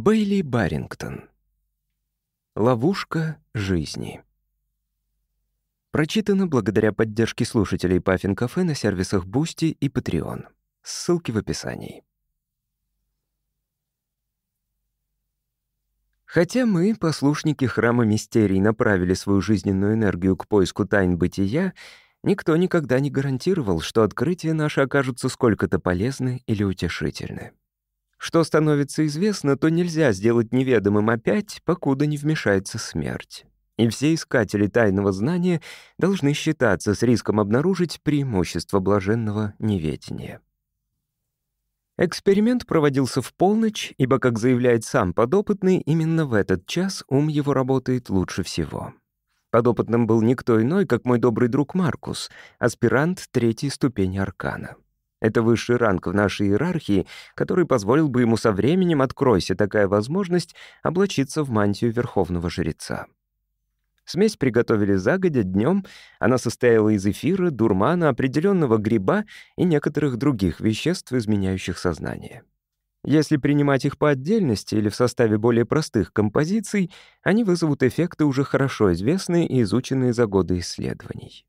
Бейли Барингтон. Ловушка жизни. Прочитано благодаря поддержке слушателей Puffin Cafe на сервисах Boosty и Patreon. Ссылки в описании. Хотя мы, послушники храма мистерий, направили свою жизненную энергию к поиску тайн бытия, никто никогда не гарантировал, что открытия наши окажутся сколько-то полезны или утешительны. Что становится известно, то нельзя сделать неведомым опять, покуда не вмешается смерть. И все искатели тайного знания должны считаться с риском обнаружить преимущество блаженного неведения. Эксперимент проводился в полночь, ибо, как заявляет сам подопытный, именно в этот час ум его работает лучше всего. Подопытным был никто иной, как мой добрый друг Маркус, аспирант третьей ступени аркана. Это высший ранг в нашей иерархии, который позволил бы ему со временем, откройся такая возможность, облачиться в мантию верховного жреца. Смесь приготовили загодя днем. Она состояла из эфира, дурмана, определенного гриба и некоторых других веществ, изменяющих сознание. Если принимать их по отдельности или в составе более простых композиций, они вызовут эффекты, уже хорошо известные и изученные за годы исследований.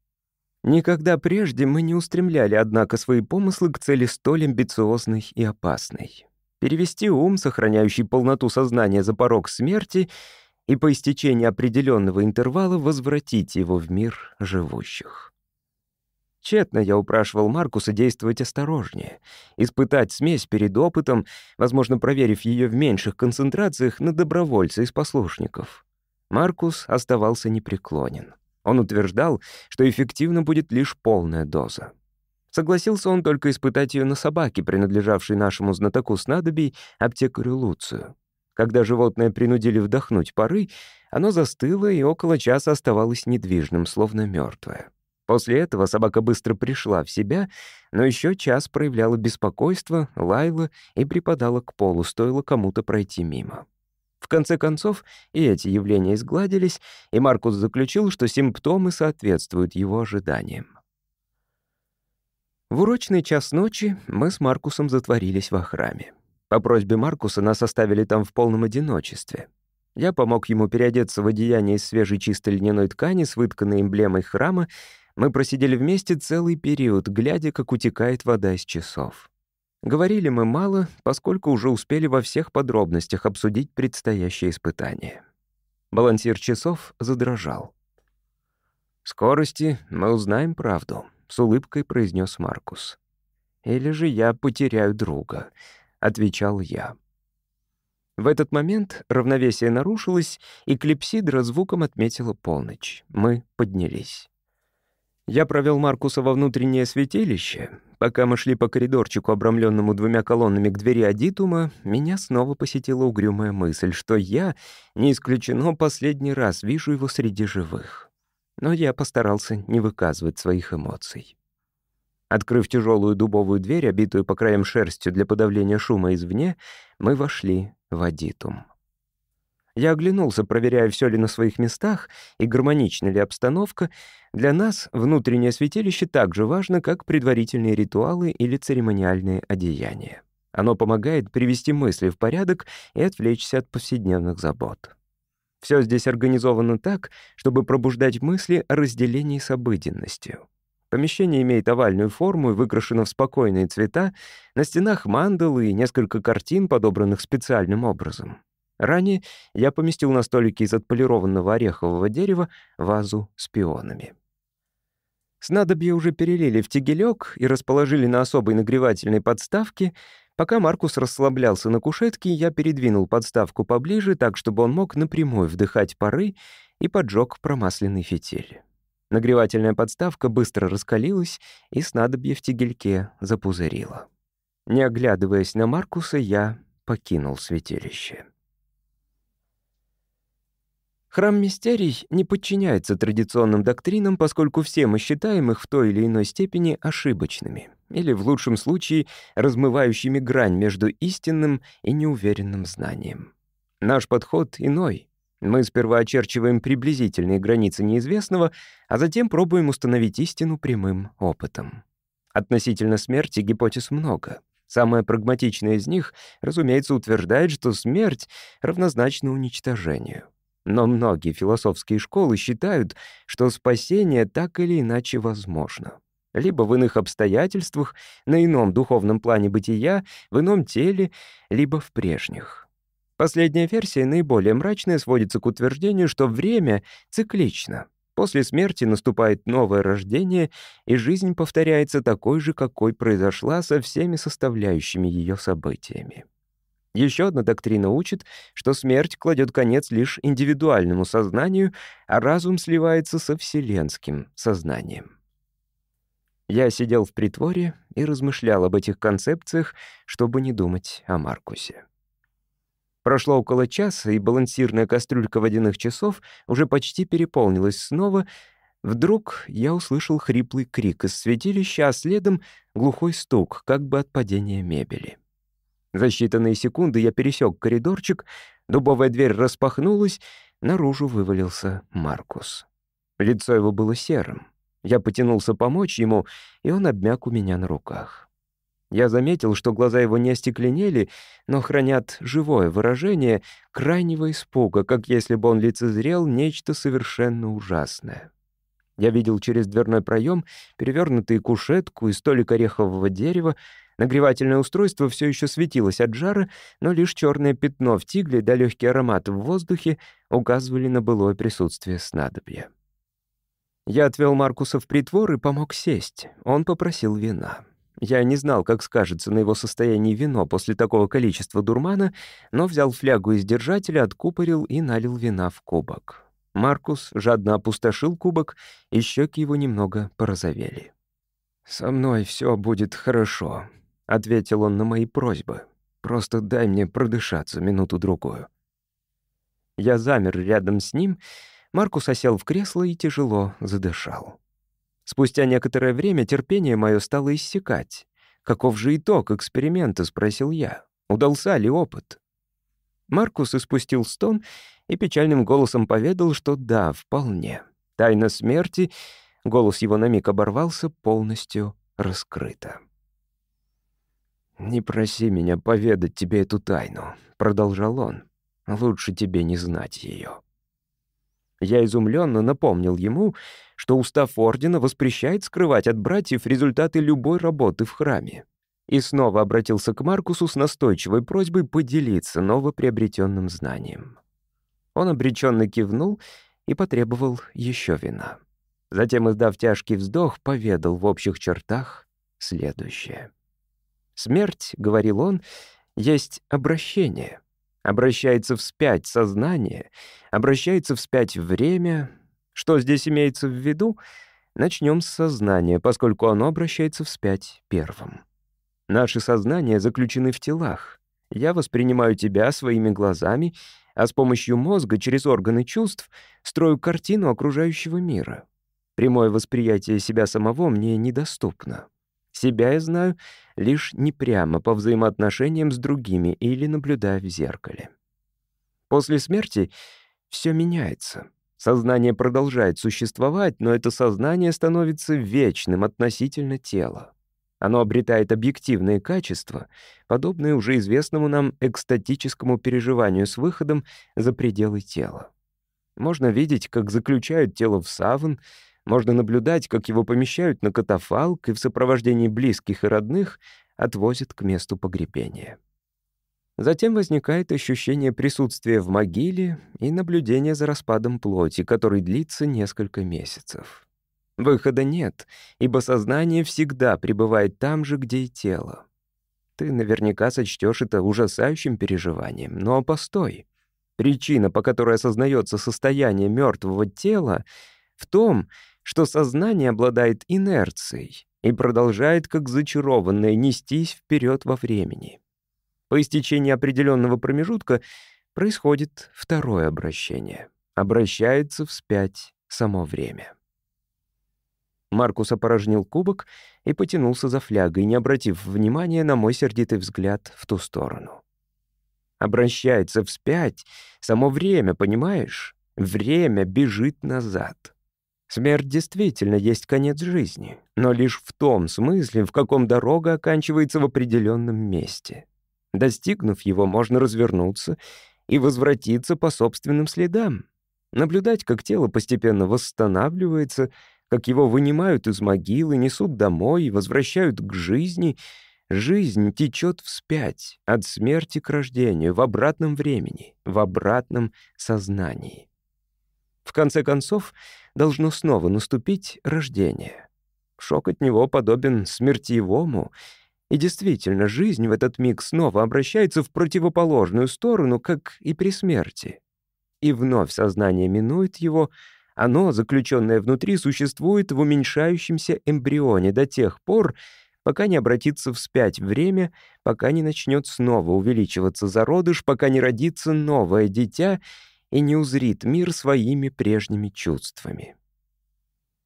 Никогда прежде мы не устремляли, однако, свои помыслы к цели столь амбициозной и опасной. Перевести ум, сохраняющий полноту сознания за порог смерти, и по истечении определенного интервала возвратить его в мир живущих. Тщетно я упрашивал Маркуса действовать осторожнее, испытать смесь перед опытом, возможно, проверив ее в меньших концентрациях на добровольца из послушников. Маркус оставался непреклонен. Он утверждал, что эффективно будет лишь полная доза. Согласился он только испытать ее на собаке, принадлежавшей нашему знатоку снадобий, аптекарю Луцию. Когда животное принудили вдохнуть пары, оно застыло и около часа оставалось недвижным, словно мертвое. После этого собака быстро пришла в себя, но еще час проявляла беспокойство, лаяла и припадала к полу, стоило кому-то пройти мимо. Конце концов, и эти явления изгладились, и Маркус заключил, что симптомы соответствуют его ожиданиям. В урочный час ночи мы с Маркусом затворились во храме. По просьбе Маркуса нас оставили там в полном одиночестве. Я помог ему переодеться в одеяние из свежей чистой льняной ткани с вытканной эмблемой храма. Мы просидели вместе целый период, глядя, как утекает вода из часов. Говорили мы мало, поскольку уже успели во всех подробностях обсудить предстоящее испытание. Балансир часов задрожал. «Скорости мы узнаем правду», — с улыбкой произнес Маркус. «Или же я потеряю друга», — отвечал я. В этот момент равновесие нарушилось, и клипсидра звуком отметила полночь. Мы поднялись. Я провел Маркуса во внутреннее святилище. Пока мы шли по коридорчику, обрамленному двумя колоннами к двери Адитума, меня снова посетила угрюмая мысль, что я, не исключено, последний раз вижу его среди живых. Но я постарался не выказывать своих эмоций. Открыв тяжелую дубовую дверь, обитую по краям шерстью для подавления шума извне, мы вошли в Адитум. Я оглянулся, проверяя, все ли на своих местах и гармонична ли обстановка. Для нас внутреннее святилище так же важно, как предварительные ритуалы или церемониальные одеяния. Оно помогает привести мысли в порядок и отвлечься от повседневных забот. Все здесь организовано так, чтобы пробуждать мысли о разделении с обыденностью. Помещение имеет овальную форму и выкрашено в спокойные цвета, на стенах мандалы и несколько картин, подобранных специальным образом. Ранее я поместил на столике из отполированного орехового дерева вазу с пионами. Снадобье уже перелили в тегелек и расположили на особой нагревательной подставке. Пока Маркус расслаблялся на кушетке, я передвинул подставку поближе, так, чтобы он мог напрямую вдыхать пары и поджег промасленный фитиль. Нагревательная подставка быстро раскалилась, и снадобье в тегельке запузырило. Не оглядываясь на Маркуса, я покинул святилище. Храм мистерий не подчиняется традиционным доктринам, поскольку все мы считаем их в той или иной степени ошибочными, или, в лучшем случае, размывающими грань между истинным и неуверенным знанием. Наш подход иной. Мы сперва очерчиваем приблизительные границы неизвестного, а затем пробуем установить истину прямым опытом. Относительно смерти гипотез много. Самая прагматичная из них, разумеется, утверждает, что смерть равнозначна уничтожению. Но многие философские школы считают, что спасение так или иначе возможно. Либо в иных обстоятельствах, на ином духовном плане бытия, в ином теле, либо в прежних. Последняя версия, наиболее мрачная, сводится к утверждению, что время циклично. После смерти наступает новое рождение, и жизнь повторяется такой же, какой произошла со всеми составляющими ее событиями. Еще одна доктрина учит, что смерть кладет конец лишь индивидуальному сознанию, а разум сливается со вселенским сознанием. Я сидел в притворе и размышлял об этих концепциях, чтобы не думать о Маркусе. Прошло около часа, и балансирная кастрюлька водяных часов уже почти переполнилась снова. Вдруг я услышал хриплый крик из святилища, а следом глухой стук, как бы от падения мебели. За считанные секунды я пересек коридорчик, дубовая дверь распахнулась, наружу вывалился Маркус. Лицо его было серым. Я потянулся помочь ему, и он обмяк у меня на руках. Я заметил, что глаза его не остекленели, но хранят живое выражение крайнего испуга, как если бы он лицезрел нечто совершенно ужасное. Я видел через дверной проем перевернутые кушетку и столик орехового дерева, Нагревательное устройство все еще светилось от жара, но лишь черное пятно в тигле да легкий аромат в воздухе указывали на былое присутствие снадобья. Я отвел Маркуса в притвор и помог сесть. Он попросил вина. Я не знал, как скажется на его состоянии вино после такого количества дурмана, но взял флягу из держателя, откупорил и налил вина в кубок. Маркус жадно опустошил кубок, и щеки его немного порозовели. «Со мной все будет хорошо», — ответил он на мои просьбы. «Просто дай мне продышаться минуту-другую». Я замер рядом с ним, Маркус осел в кресло и тяжело задышал. Спустя некоторое время терпение мое стало иссякать. «Каков же итог эксперимента?» — спросил я. «Удался ли опыт?» Маркус испустил стон и печальным голосом поведал, что да, вполне. Тайна смерти, голос его на миг оборвался, полностью раскрыта. «Не проси меня поведать тебе эту тайну», — продолжал он. «Лучше тебе не знать ее. Я изумленно напомнил ему, что устав ордена воспрещает скрывать от братьев результаты любой работы в храме. И снова обратился к Маркусу с настойчивой просьбой поделиться новоприобретенным знанием. Он обреченно кивнул и потребовал еще вина. Затем, издав тяжкий вздох, поведал в общих чертах следующее. «Смерть, — говорил он, — есть обращение — Обращается вспять сознание, обращается вспять время. Что здесь имеется в виду? Начнем с сознания, поскольку оно обращается вспять первым. Наши сознания заключены в телах. Я воспринимаю тебя своими глазами, а с помощью мозга через органы чувств строю картину окружающего мира. Прямое восприятие себя самого мне недоступно. Себя я знаю лишь непрямо по взаимоотношениям с другими или наблюдая в зеркале. После смерти все меняется. Сознание продолжает существовать, но это сознание становится вечным относительно тела. Оно обретает объективные качества, подобные уже известному нам экстатическому переживанию с выходом за пределы тела. Можно видеть, как заключают тело в саван, можно наблюдать, как его помещают на катафалк и в сопровождении близких и родных отвозят к месту погребения. Затем возникает ощущение присутствия в могиле и наблюдение за распадом плоти, который длится несколько месяцев. Выхода нет, ибо сознание всегда пребывает там же, где и тело. Ты наверняка сочтешь это ужасающим переживанием, но постой. Причина, по которой осознается состояние мертвого тела, в том, что сознание обладает инерцией и продолжает, как зачарованное, нестись вперед во времени. По истечении определенного промежутка происходит второе обращение. Обращается вспять само время. Маркус опорожнил кубок и потянулся за флягой, не обратив внимания на мой сердитый взгляд в ту сторону. Обращается вспять само время, понимаешь? Время бежит назад. Смерть действительно есть конец жизни, но лишь в том смысле, в каком дорога оканчивается в определенном месте. Достигнув его, можно развернуться и возвратиться по собственным следам. Наблюдать, как тело постепенно восстанавливается, как его вынимают из могилы, несут домой возвращают к жизни. Жизнь течет вспять, от смерти к рождению, в обратном времени, в обратном сознании. В конце концов, должно снова наступить рождение. Шок от него подобен смертьевому, и действительно, жизнь в этот миг снова обращается в противоположную сторону, как и при смерти. И вновь сознание минует его — оно, заключенное внутри, существует в уменьшающемся эмбрионе до тех пор, пока не обратится вспять время, пока не начнет снова увеличиваться зародыш, пока не родится новое дитя и не узрит мир своими прежними чувствами.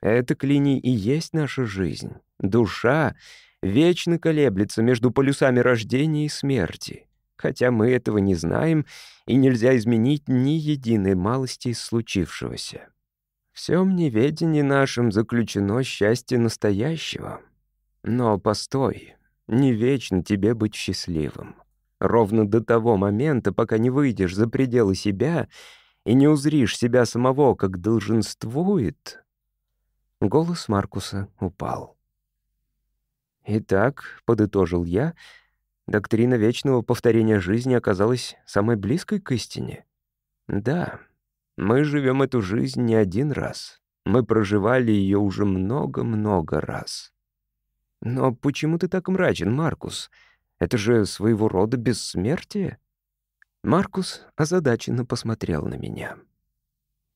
Это клини и есть наша жизнь. Душа вечно колеблется между полюсами рождения и смерти, хотя мы этого не знаем, и нельзя изменить ни единой малости из случившегося. Всем неведении нашем заключено счастье настоящего. Но постой, не вечно тебе быть счастливым. Ровно до того момента, пока не выйдешь за пределы себя и не узришь себя самого, как долженствует. Голос Маркуса упал. «Итак», — подытожил я, — доктрина вечного повторения жизни оказалась самой близкой к истине. «Да». Мы живем эту жизнь не один раз. Мы проживали ее уже много-много раз. Но почему ты так мрачен, Маркус? Это же своего рода бессмертие. Маркус озадаченно посмотрел на меня.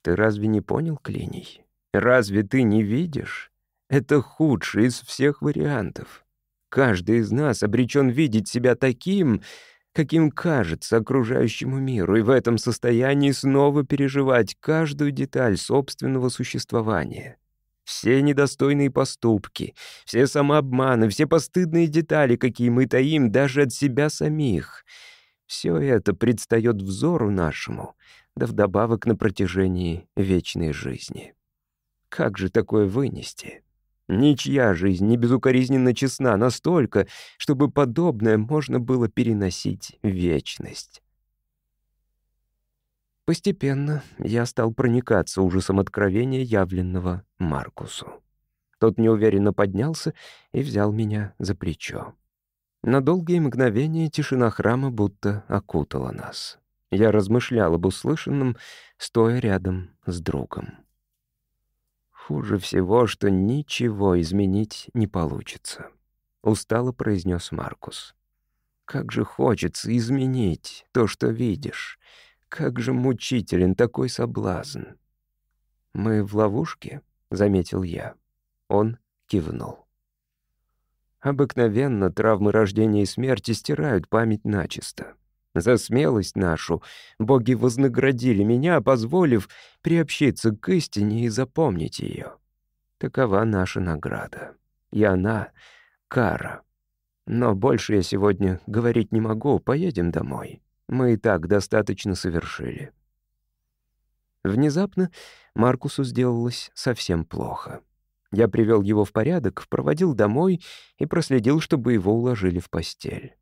Ты разве не понял, Клиний? Разве ты не видишь? Это худший из всех вариантов. Каждый из нас обречен видеть себя таким, каким кажется окружающему миру, и в этом состоянии снова переживать каждую деталь собственного существования. Все недостойные поступки, все самообманы, все постыдные детали, какие мы таим даже от себя самих. Все это предстает взору нашему, да вдобавок на протяжении вечной жизни. Как же такое вынести? Ничья жизнь не безукоризненно честна настолько, чтобы подобное можно было переносить в вечность. Постепенно я стал проникаться ужасом откровения, явленного Маркусу. Тот неуверенно поднялся и взял меня за плечо. На долгие мгновения тишина храма будто окутала нас. Я размышлял об услышанном, стоя рядом с другом. Хуже всего, что ничего изменить не получится», — устало произнес Маркус. «Как же хочется изменить то, что видишь. Как же мучителен такой соблазн». «Мы в ловушке?» — заметил я. Он кивнул. Обыкновенно травмы рождения и смерти стирают память начисто. За смелость нашу боги вознаградили меня, позволив приобщиться к истине и запомнить ее. Такова наша награда. И она — кара. Но больше я сегодня говорить не могу, поедем домой. Мы и так достаточно совершили. Внезапно Маркусу сделалось совсем плохо. Я привел его в порядок, проводил домой и проследил, чтобы его уложили в постель.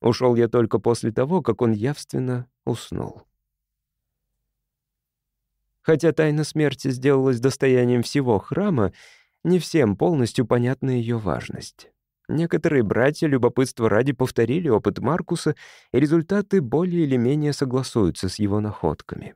Ушел я только после того, как он явственно уснул. Хотя тайна смерти сделалась достоянием всего храма, не всем полностью понятна ее важность. Некоторые братья любопытства ради повторили опыт Маркуса, и результаты более или менее согласуются с его находками.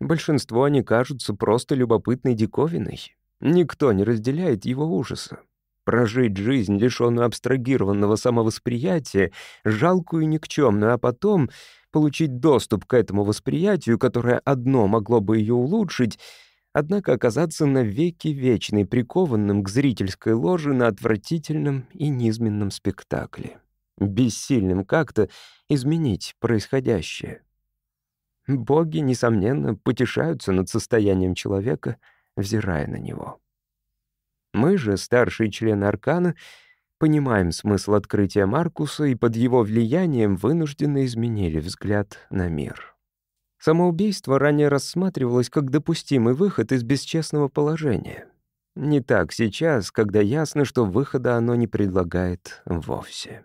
Большинство они кажутся просто любопытной диковиной. Никто не разделяет его ужаса. Прожить жизнь, лишенную абстрагированного самовосприятия, жалкую и никчемную, а потом получить доступ к этому восприятию, которое одно могло бы ее улучшить, однако оказаться навеки вечной, прикованным к зрительской ложе на отвратительном и низменном спектакле. Бессильным как-то изменить происходящее. Боги, несомненно, потешаются над состоянием человека, взирая на него. Мы же, старшие члены Аркана, понимаем смысл открытия Маркуса и под его влиянием вынужденно изменили взгляд на мир. Самоубийство ранее рассматривалось как допустимый выход из бесчестного положения. Не так сейчас, когда ясно, что выхода оно не предлагает вовсе.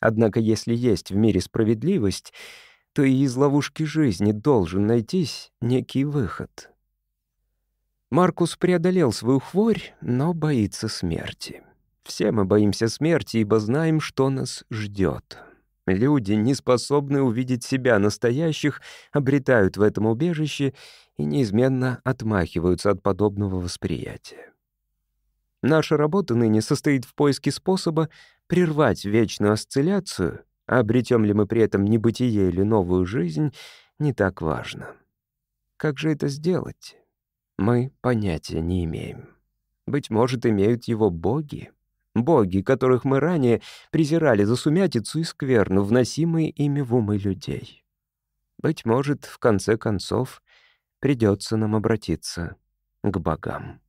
Однако если есть в мире справедливость, то и из ловушки жизни должен найтись некий выход. Маркус преодолел свою хворь, но боится смерти. Все мы боимся смерти, ибо знаем, что нас ждет. Люди, не способные увидеть себя настоящих, обретают в этом убежище и неизменно отмахиваются от подобного восприятия. Наша работа ныне состоит в поиске способа прервать вечную осцилляцию, а обретем ли мы при этом небытие или новую жизнь, не так важно. Как же это сделать? Мы понятия не имеем. Быть может, имеют его боги? Боги, которых мы ранее презирали за сумятицу и скверну, вносимые ими в умы людей. Быть может, в конце концов, придется нам обратиться к богам.